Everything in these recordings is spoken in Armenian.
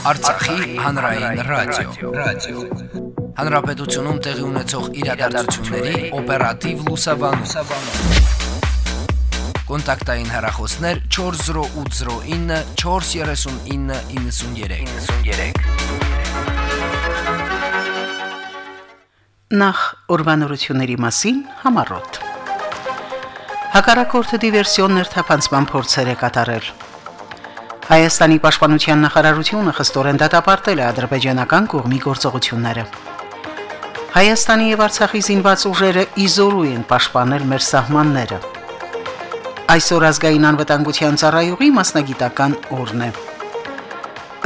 Արցախի հանրային ռադիո, ռադիո։ Հանրապետությունում տեղի ունեցող իրադարձությունների օպերատիվ լուսաբանում։ Կոնտակտային հեռախոսներ 40809 43993։ 93։ Նախ ուրվանորությունների մասին համառոտ։ Հակառակորդը դիվերսիոն ներթափանցման փորձեր է կատարել։ Հայաստանի պաշտպանության նախարարությունը խստորեն դատապարտել է ադրբեջանական կողմի գործողությունները։ Հայաստանի եւ Արցախի զինված ուժերը իզորու են պաշտպանել մեր սահմանները։ Այսօր ազգային անվտանգության ծառայողի մասնագիտական օրն է։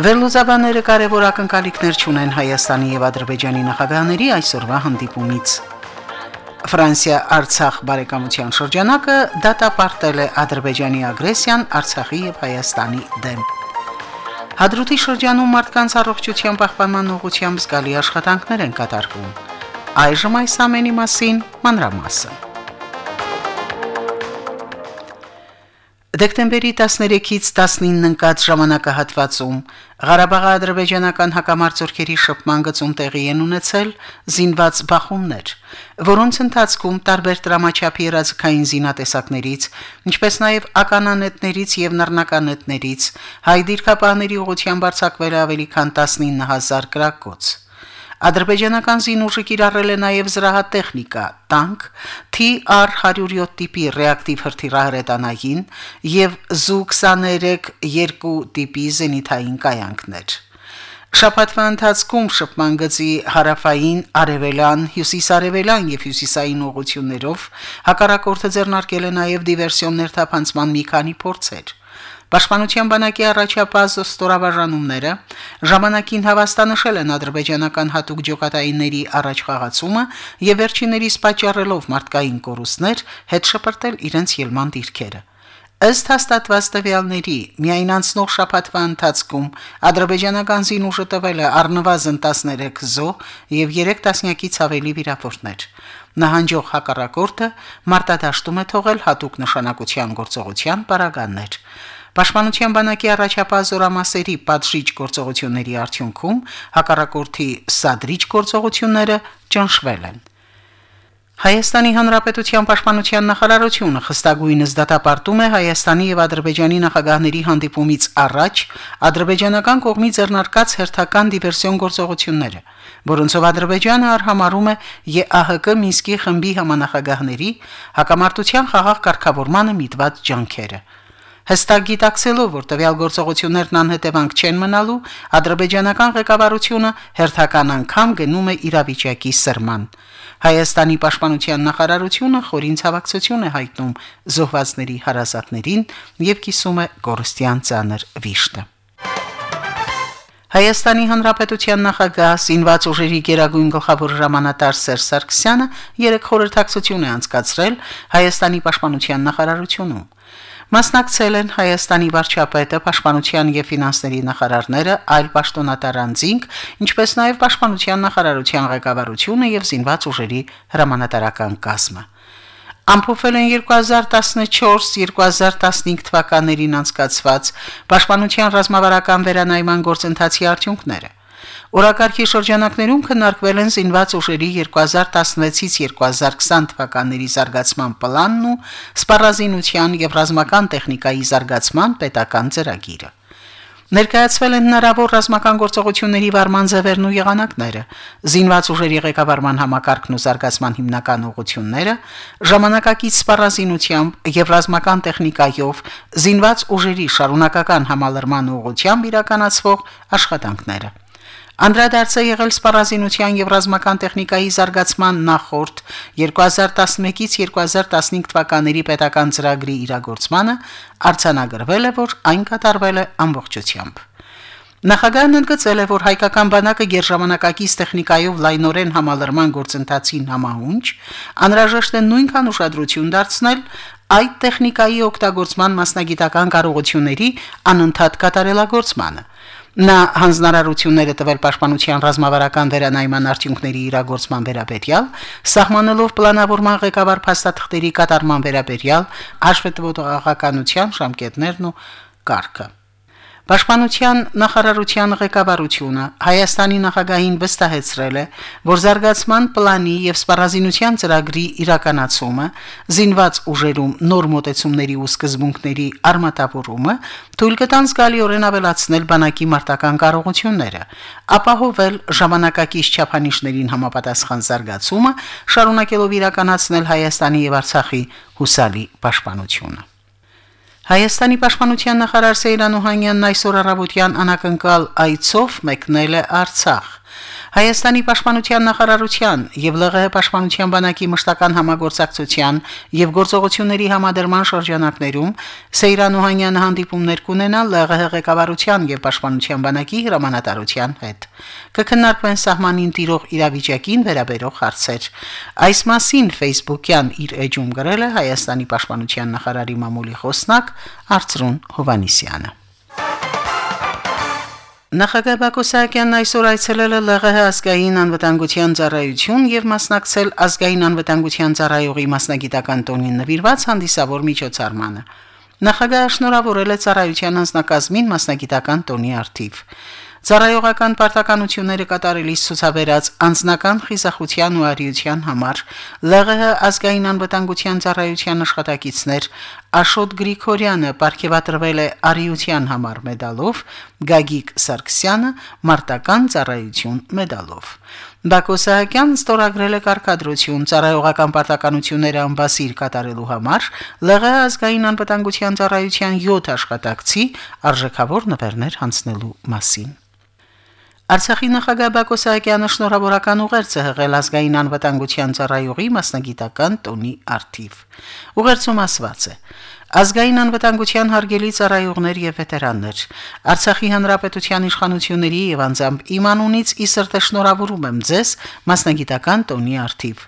Վերլուզաբանները կարևոր ակնկալիքներ չունեն Հայաստանի եւ Ադրբեջանի նախագահների այսօրվա հանդիպումից։ Ֆրանսիա-Արցախ բարեկամության շրջանակը դատապարտել է Ադրբեջանի ագրեսիան Արցախի եւ Հայաստանի դեմ։ Հադրութի շրջանում մարդկանց առողջության պահպանման ուղղությամբ զգալի աշխատանքներ են կատարվում։ Այժմ այս ամենի մասին մանրամասն։ Դեկտեմբերի 13-ից 19-ն ընկած ժամանակահատվածում Ղարաբաղի ադրբեջանական հակամարտությունների շփման գծում տեղի են ունեցել զինված բախումներ, որոնց ընթացքում տարբեր դրամաչափի երազկային զինատեսակներից, ինչպես նաև ականանետներից եւ նռնականետներից հայ դիրքապահների ուղղությամբ արձակվել ավելի քան 19000 գրակոց։ Ադրբեջանական զինուժը կիրառել է նաև զրահատեխնիկա, տանկ, TR-107 տիպի ռեակտիվ հրթիռահրետանային եւ Zu-23 տիպի զենիթային կայանքներ։ Շաբաթվա ընթացքում շփման գծի հարավային, արևելյան, հյուսիսարևելյան եւ հյուսիսային ուղություններով հակառակորդը ձեռնարկել է նաև դիվերսիոն ներթափանցման մի քանի փորձեր։ Պաշտպանության բանակի առաջապահ ստորաբաժանումները ժամանակին հավաստանշել են ադրբեջանական հատուկ ջոկատայինների առաջ խաղացումը եւ վերջիներիս պատճառելով մարդկային կորուստներ հետ շպրտել իրենց ելման դիրքերը։ Ըստ հաստատված տվյալների, միայն անցնող շաբաթվա ընթացքում ադրբեջանական զինուժը տվել է առնվազն 13 զո եւ 3 տասնյակից ավելի վիրավորներ։ Նահանջող հակառակորդը մարտադաշտում է թողել հատուկ նշանակության գործողության պարագաններ։ Պաշտպանության բանակի առաջապահ զորամասերի պատժիչ գործողությունների արդյունքում հակառակորդի սադրիչ գործողությունները ճնշվել են։ Հայաստանի Հանրապետության Պաշտպանության նախարարությունը խստագույնս դատապարտում է Հայաստանի եւ Ադրբեջանի նախագահների հանդիպումից առաջ ադրբեջանական կողմի ձեռնարկած հերթական դիվերսիոն գործողությունները, որոնցով Ադրբեջանը արհամարում է ԵԱՀԿ Մինսկի խմբի համանախագահների հակամարտության խաղաղ կարգավորմանը միտված ջանքերը։ Հստակ գիտակցելով, որ տվյալ գործողություններն անհետևանք չեն մնալու, ադրբեջանական ղեկավարությունը հերթական անգամ գնում է իրավիճակի սրման։ Հայաստանի պաշտպանության նախարարությունը խորին ցավակցություն է հայտնում զոհվածների հարազատներին եւ կիսում է գորստյան ցաներ վիշտը։ Հայաստանի Հանրապետության նախագահ Սինված ուժերի գերագույն գլխավոր հրամանատար Սերժ Սարգսյանը երեք խորհրդակցություն է անցկացրել Հայաստանի պաշտպանության նախարարությունում։ Մասնակցել են Հայաստանի վարչապետը, Պաշտպանության եւ ֆինանսների նախարարները, այլ պաշտոնատար անձինք, ինչպես նաեւ Պաշտպանության նախարարության ղեկավարությունը եւ զինված ուժերի հրամանատարական կազմը։ Ամփոփել են 2014-2015 թվականներին անցկացված Պաշտպանության ռազմավարական վերանայման գործընթացի արդյունքները։ Օրակարգի շրջանակներում քննարկվել են զինված ուժերի 2016-ից 2020 թվականների զարգացման պլանն ու սպառազինության եւ ռազմական տեխնիկայի զարգացման պետական ծրագիրը։ Ներկայացվել են հնարավոր ռազմական գործողությունների վարման ձևերն ու եղանակները, զինված ուժերի ղեկավարման համակարգն ու զարգացման հիմնական ուղղությունները, ժամանակակից սպառազինությամբ եւ ռազմական տեխնիկայով զինված ուժերի շարունակական համալրման ուղղությամբ իրականացվող աշխատանքները։ Անդրադարձը եղել սպառազինության եւ ռազմական տեխնիկայի զարգացման նախորդ 2011-ից 2015 թվականների պետական ծրագրի իրագործմանը արցանագրվել է, որ այն կատարվել է ամբողջությամբ։ Նախագահն ընդգծել է, որ հայկական բանակը գերժամանակակից տեխնիկայով լայնորեն համալրման գործընթացին համահունչ անհրաժեշտ է նույնքան ուշադրություն դարձնել այդ տեխնիկայի օգտագործման մասնագիտական կարողությունների անընդհատ կատարելագործմանը Նա հանձնարարությունները տվել պաշտպանության ռազմավարական վերանայման արդյունքների իրագործման վերաբերյալ, սահմանելով պլանավորման ղեկավար փաստաթղթերի կատարման վերաբերյալ հաշվետվողականության ժամկետներն ու կարգը։ Պաշտպանության նախարարության ղեկավարությունը Հայաստանի նախագահին վստահեցրել է, որ զարգացման պլանի եւ սպառազինության ծրագրի իրականացումը, զինված ուժերում նոր մոտեցումների ու սկզբունքների արմատավորումը թույլ կտան զգալիորեն ավելացնել բանակի մարտական կարողությունները, ապահովել ժամանակակից չափանիշներին համապատասխան զարգացումը, շարունակելով իրականացնել Հայաստանի եւ Արցախի հուսալի պաշտպանությունը։ Հայաստանի պաշտպանության նախարար Սեյրան Օհանյանն այսօր առավոտյան անակնկալ այցով մեկնել է Արցախ։ Հայաստանի պաշտպանության նախարարության եւ ԼՂՀ պաշտպանության բանակի մշտական համագործակցության եւ գործողությունների համադրման շրջանակներում Սեյրան Օհանյանը հանդիպումներ կունենա ԼՂՀ ղեկավարության եւ պաշտպանության բանակի հրամանատարության հետ։ Կքննարկվեն սահմանին տիրող իրավիճակին վերաբերող հարցեր։ Այս մասին Facebook-յան իր էջում գրել է Հայաստանի պաշտպանության նախարարի մամուլի խոսնակ Արծրուն Հովանիսյանը։ Նախագահ Բակո Սահակյանն այսօր այցելել է ԼՂՀ ազգային անվտանգության ծառայություն եւ մասնակցել ազգային անվտանգության ծառայողի մասնագիտական տոնին նվիրված հանդիսավոր միջոցառմանը։ Նախագահը շնորհավորել է ծառայության անձնակազմին մասնագիտական տոնի արդիվ։ Ծառայողական պարտականությունները կատարելիս ցուցաբերած անձնական խիզախության ու արիության համար ԼՂՀ ազգային անվտանգության ծառայության աշխատակիցներ Աշոտ Գրիգորյանը ապարգևատրվել է արիության համար մեդալով, Գագիկ Սարգսյանը մարտական ծառայություն մեդալով։ Բակո Սահակյանն ստորագրել է կարգադրություն ծառայողական պարտականությունները ամբասիր կատարելու համար ԼՂՀ ազգային անվտանգության ծառայության 7 աշխատակցի արժեքավոր նվերներ հանձնելու մասին։ Արցախի նախագահ Բակո Սահակյանը շնորհավորական ուղերձ է հղել ազգային անվտանգության ծառայողի մասնագիտական տոնի արդիվ։ Ուղերձում ասված է. Ազգային անվտանգության հարգելի ծառայողներ եւ վետերաններ, Արցախի հանրապետության իշխանությունների եւ անձամբ իմ անունից ի սրտե շնորհավորում եմ ձեզ մասնագիտական տոնի արդիվ։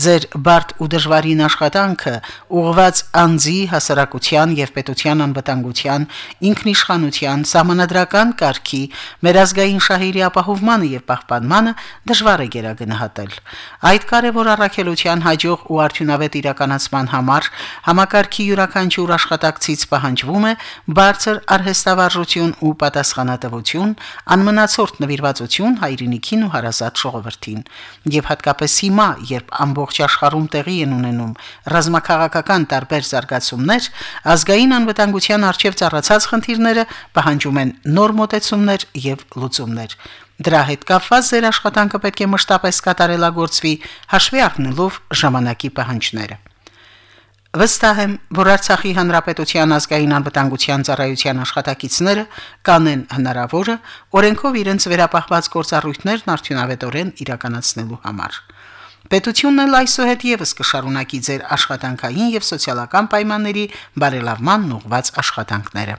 Ձեր բարդ ու դժվարին աշխատանքը ուղղված անձի հասարակության եւ պետության անվտանգության, ինքնիշխանության, համանդրական կարգի, մեր ազգային շահերի ապահովմանը եւ պահպանմանը դժվար է գերագնահատել։ Այդ կարևոր առաքելության հաջող ու արդյունավետ իրականացման համար համակարգի յուրաքանչյուր որ աշխատակցից պահանջվում է բարձր արհեստավարժություն ու պատասխանատվություն, անմնացորդ նվիրվածություն հայրենիքին ու հարազատ ժողովրդին։ Եվ հատկապես հիմա, երբ ամբողջ աշխարհում տեղի են ունենում ռազմաքաղաքական տարբեր զարգացումներ, ազգային անվտանգության արժև ծառացած խնդիրները պահանջում են նոր մոտեցումներ եւ լուծումներ։ Դրա հետ կապված ձեր աշխատանքը պետք է մշտապես կատարելագործվի հաշվի առնելով ժամանակի պահանջները։ Վստահ եմ, որ Արցախի հանրապետության ազգային անվտանգության ծառայության աշխատակիցները կանեն հնարավորը օրենքով իրենց վերապահված գործառույթներն արդյունավետորեն իրականացնելու համար։ Պետությունն էլ այսուհետ եւս կշարունակի ձեր աշխատանքային եւ սոցիալական պայմանների բարելավման ուղղված աշխատանքները։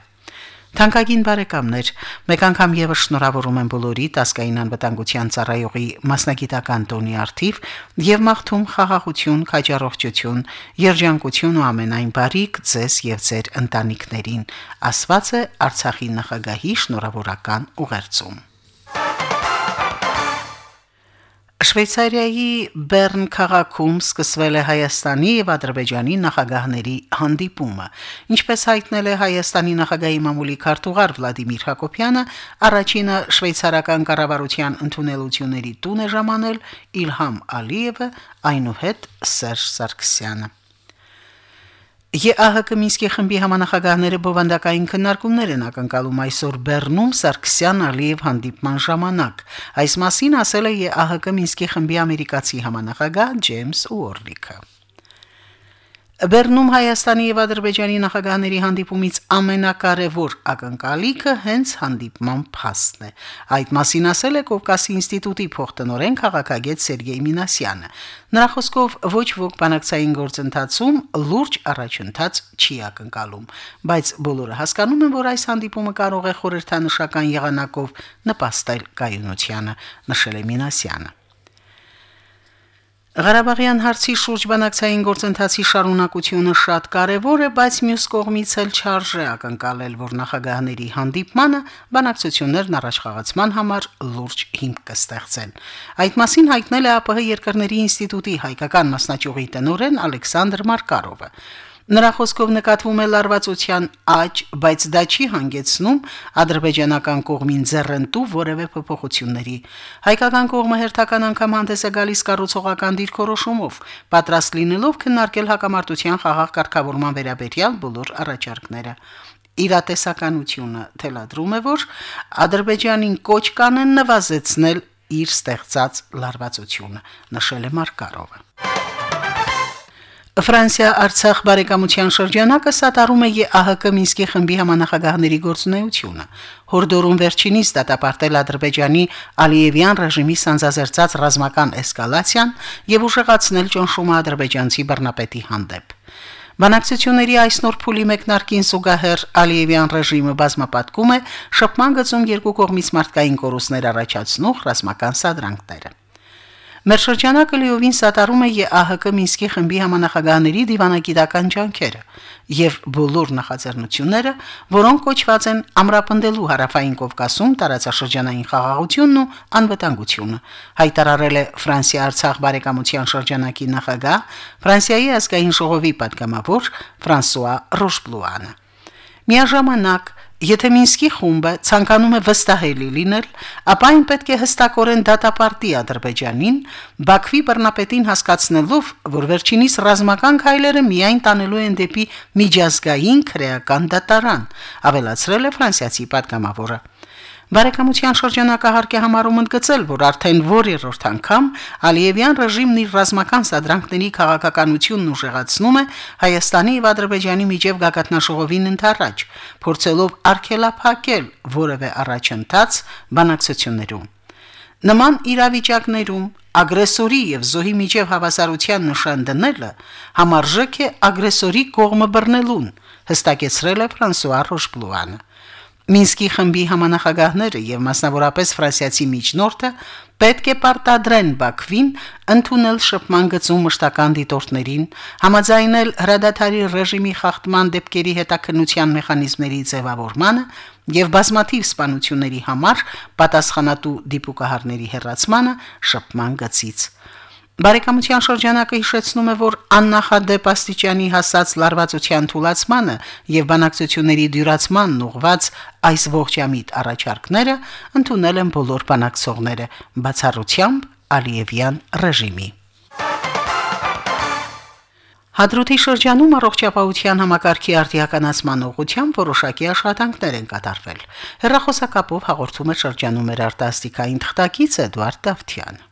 Թանկագին բարեկամներ, մեկ անգամ եւս շնորհավորում եմ բոլորի տասկային անվտանգության ծառայողի մասնագիտական տոնի արդիվ եւ մաղթում խաղաղություն, քաջառողջություն, երջանկություն ու ամենայն բարիք ձեզ եւ ձեր ընտանիքներին, ասված է Արցախի նախագահի շնորհավորական ուղերձում։ Շվեյցարիայի Բեռն քաղաքում սկսվել է Հայաստանի եւ Ադրբեջանի նախագահների հանդիպումը։ Ինչպես հայտնել է Հայաստանի նախագահի մամուլի քարտուղար Վլադիմիր Հակոբյանը, առաջինը շվեյցարական կառավարության ընդունելությունների տուն է ժամանել Իլհամ Ալիևը, այնուհետ Սերժ Սարգսյանը։ ԵԱՀԿ Մինսկի խմբի համանախագահները բովանդակային քննարկումներ են ակնկալում այսօր Բեռնում Սարգսյան Ալիև հանդիպման ժամանակ։ Այս մասին ասել է ԵԱՀԿ Մինսկի խմբի ամերիկացի համանախագահ Ջեյմս Ուորլիքը։ Բեռնում Հայաստանի եւ Ադրբեջանի նախագահների հանդիպումից ամենակարևոր ակնկալիքը հենց հանդիպման փաստն է։ Այդ մասին ասել է Կովկասի ինստիտուտի փոխտնօրեն քաղաքագետ Սերգեյ Մինասյանը։ Նրա խոսքով ոչ ոք բանակցային գործընթացում լուրջ առաջընթաց չի ակնկալում, բայց բոլորը հասկանում են, որ այս հանդիպումը կարող է խորհրդանշական եղանակով նպաստել կայունությանը, նշել է Մինասյանը։ Ղարաբաղյան հարցի շուրջ բանակցային գործընթացի շարունակությունը շատ կարևոր է, բայց մյուս կողմից էլ չարժե ակնկալել, որ նախագահների հանդիպմանը բանակցություններն առաջխաղացման համար լուրջ հիմք կստեղծեն։ Այդ մասին հայտնել է ԱՊՀ երկրների ինստիտուտի հայկական մասնաճյուղի տնօրեն Ալեքսանդր Մարկարովը։ Նրա խոսքով նկատվում է լարվածության աճ, բայց դա չի հանգեցնում ադրբեջանական կողմին ձեռնտու որևէ փոփոխությունների։ Հայկական կողմը հերթական անգամ հանդես է գալիս կառուցողական դիրքորոշումով, պատրաստ լինելով քննարկել հակամարտության խաղաղ կարգավորման վերաբերյալ բոլոր առաջարկները իրատեսականությունը թելադրում է, որ Ադրբեջանին կոչ կանեն նվազեցնել իր ստեղծած լարվածությունը, նշել է Մարկարովը։ Ֆրանսիա-Արցախ բարեկամության շրջանակը սատարում է ԵԱՀԿ Մինսկի խմբի համանախագահների գործունեությունը։ Հորդորում վերջինիս դատապարտել Ադրբեջանի Ալիևյան ռեժիմի սանձազերծած ռազմական էսկալացիան եւ ուժեղացնել ճնշումը ադրբեջանցի բռնապետի հանդեպ։ Բանակցությունների այս նոր փուլի մեկնարկին զուգահեռ Ալիևյան ռեժիմը բազմապատկում է շփման գծում երկու կողմից մարդկային կորուստներ առաջացնող ռազմական սադրանքները։ Մեր շրջանակը լիովին սատարում է ԵԱՀԿ Մինսկի խմբի համանախագահների դիվանագիտական ջանքերը եւ բոլոր նախաձեռնությունները, որոնք կոչված են ամրապնդելու հարավային Կովկասում տարածաշրջանային խաղաղությունն ու անվտանգությունը, հայտարարել է Ֆրանսիա-Արցախ բարեկամության շրջանակի նախագահ Ֆրանսիայի ազգային ժողովի պատգամավոր Ֆրանսուয়া Ռոշբլուանը։ Միաժամանակ Եթե Մինսկի խումբը ցանկանում է վստահելի լինել, ապա այն պետք է հստակորեն դատապարտի Ադրբեջանին, Բաքվի բռնապետին հասկացնելով, որ վերջինիս ռազմական քայլերը միայն տանելու են դեպի միջազգային քրեական դատարան, ավելացրել է ֆրանսիացի պատգամավորը։ Բարեկամության շրջանակահարկ է համարում ընդգծել, որ արդեն որերորդ անգամ Ալիևյան ռեժիմն իր ռազմական սադրանքների քաղաքականությունն ուժեղացնում է Հայաստանի եւ Ադրբեջանի միջև գագաթնաշողովին ընթառաջ, փորձելով արգելափակել որևէ առաջընթաց բանակցություններում։ Նման իրավիճակներում ագրեսորի եւ զոհի միջև հավասարության նշան դնելը համարժեք է ագրեսորի կողմը բռնելուն, հստակեցրել է Ֆրանսուଆ Ռոշպլուանը։ Մինսկի խմբի համանախագահները եւ մասնավորապես ֆրանսիացի միջնորդը պետք է պարտադրեն Բաքվին ընդունել շփման գծում մշտական դիտորդներին, համաձայնել հրադադարի ռեժիմի խախտման դեպքերի հետաքննության մեխանիզմների ձևավորմանը եւ բազմաթիվ սպանությունների համար պատասխանատու դիպուկահարների հերացմանը շփման գծից։ Բարեկամության շրջանակը հիշեցնում է, որ աննախադեպ աստիճանի հասած լարվածության թուլացմանը եւ բանակցությունների դյուրացմանն ուղված այս ողջամիտ առաջարկները ընդունել են բոլոր բանակցողները, բացառությամբ Ալիևյան ռեժիմի։ Հադրութի շրջանում առողջապահության համակարգի արտիականացման ուղղությամբ որոշակի աշխատանքներ են կատարվել։ Հերրախոսակապով հաղորդում է շրջանում մեր արտասթիկային թղթակից Էդվարդ Դավթյան։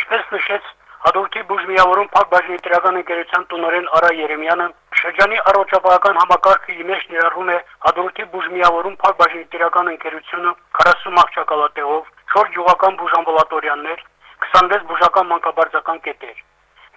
Ինչպես նշեց Հադրութի բուժմիավորում Փակ բաժնետիրական ընկերության տնօրեն Արա Երեմյանը շրջանի առողջապահական համակարգը իմեջ ներառում է Հադրութի բուժմիավորում Փակ բաժնետիրական ընկերությունը 40 աղջակալատեղով, 4 յուղական բուժամբուլատորիաներ, 26 բուժական մանկաբարձական կետեր։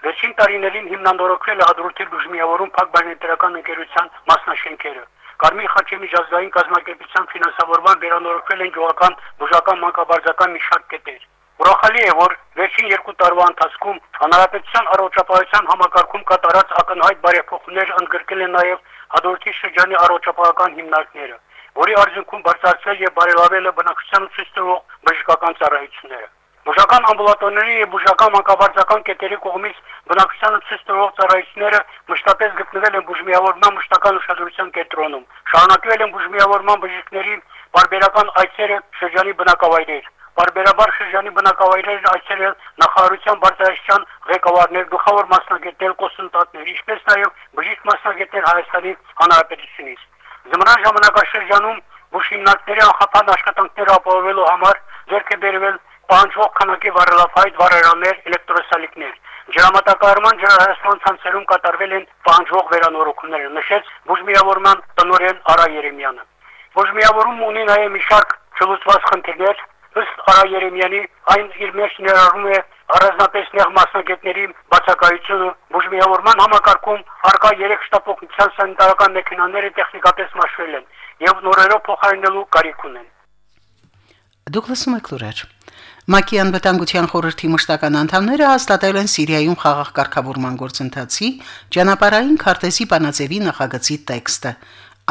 Վերջին տարիներին հիմնադրողվել է Հադրութի բուժմիավորում Փակ բաժնետիրական ընկերության մասնաշենքերը։ Կարմիր խաչի միջազգային կազմակերպության ֆինանսավորման վերանորոգվել են յուղական բուժական մանկաբարձական մի շարք կետեր։ Ուրախալի է, որ վերջին երկու տարվա ընթացքում հանրապետության առողջապահության համակարգում կատարած ակնհայտ բարեփոխումներ ընդգրկել են նաև հադորքի շրջանի առողջապահական հիմնարկները, որի արդյունքում բարձրացել եւ բարելավել է բնակչության ցույց տվող բժշկական ծառայությունները։ Բուժական ամբուլատորների եւ բուժական մանկաբարձական կետերի կողմից բնակչությանը ցույց տվող ծառայությունները մշտապես գտնվել են բուժմիավորման մշտական ուշադրության կենտրոնում։ Շարունակվել են բուժմիավորման բժիշկների բարբերական այցերը շրջանի բնակավայրեր։ Բարբերաբար շրջանի բնակավայրերն այցելել նախարարության բարձրաստիճան ղեկավարներ, գլխավոր մասնագետներ, կոսունտատներ, ինչպես նաև բժիշկ մասնագետներ Հայաստանի Հանրապետությունից։ Զմրան ժամանակաշրջանում բուժիմնարկների անխափան աշխատանքները ապահովելու համար ձեռք է բերվել պահանջող քանակի վառելափայտ վառերաններ, էլեկտրոսալիկներ։ Ջրամատակարարման ջրահոսման ցանցերում կատարվել են պահանջող վերանորոգումներ, նշեց բուժմիավորման տնօրեն Արա Երեմյանը։ Բուժմիավորում ունի նաև մի շարք չլուծված խնդիրներ, ըստ Արա Երեմյանի այն իր մեջ ներառում է առանձնապես նեղ մասնագետների բացակայությունը բուժմիավորման համակարգում արկա 3 շտապօգնության սանիտարական մեքենաները տեխնիկապես մաշվել են եւ նորերով փոխարինելու կարիք ունեն։ Դուք լսում եք լուրեր։ ՄԱԿ-ի անվտանգության խորհրդի մշտական անդամները հաստատել են Սիրիայում խաղաղ կարգավորման գործընթացի ճանապարհային քարտեզի բանաձևի նախագծի տեքստը,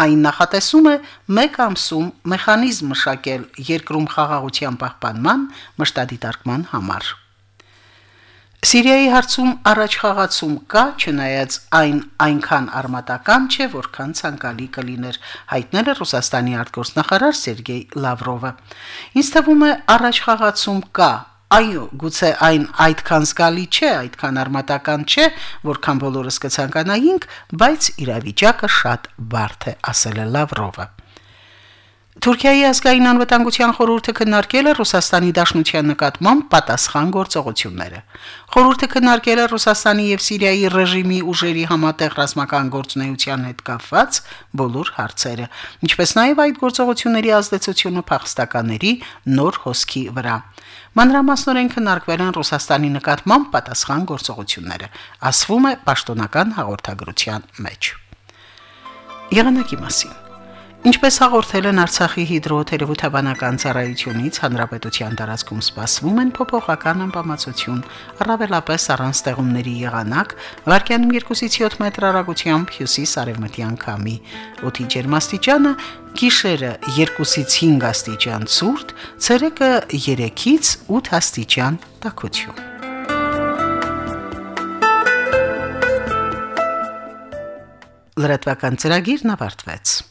Այն նախատեսում է մեկ ամսում մեխանիզմ մշակել երկրում խաղաղության պահպանման մշտադիտարկման համար։ Սիրիայի հարցում առաջ խաղացում կա, չնայած այն այնքան արմատական չէ, որքան ցանկալի կլիներ, հայտնել է Ռուսաստանի արտգործնախարար Սերգեյ Լավրովը։ Ինձ թվում է առաջ խաղացում կա, Այո, գուցե այն այդքան զգալի չէ, այդքան արմատական չէ, որքան բոլորս կցանկանայինք, բայց իրավիճակը շատ բարդ է, ասել է Լավրովը։ Թուրքիայի ազգային անվտանգության խորհուրդը քննարկել է Ռուսաստանի Դաշնության նկատմամբ պատասխան գործողությունները։ Խորհուրդը քննարկել է Ռուսաստանի եւ Սիրիայի ռեժիմի ուժերի համատեղ ռազմական գործունեության հետ կապված բոլոր հարցերը, ինչպես նաեւ այդ գործողությունների ազդեցությունը փախստականների նոր հոսքի վրա։ Մանրամասնորեն քննարկվել են Ռուսաստանի նկատմամբ պատասխան գործողությունները, ասվում է պաշտոնական հաղորդագրության մեջ։ Եղանակի մասին Ինչպես հաղորդել են Արցախի հիդրոթերապևտաբանական ծառայությունից, հանրապետության տարածքում սպասվում են փոփոխական ամպամածություն, առավելապես առանց ստեղումների եղանակ, վարկյանում 2-ից 7 մետր հեռագությամբ հյուսիս-արևմտյան քամի։ Օդի ջերմաստիճանը գիշերը 2-ից 5 աստիճան ցուրտ, ցերեկը 3-ից 8 աստիճան տաքություն։ Լրատվական ծրագիրն ավարտվեց։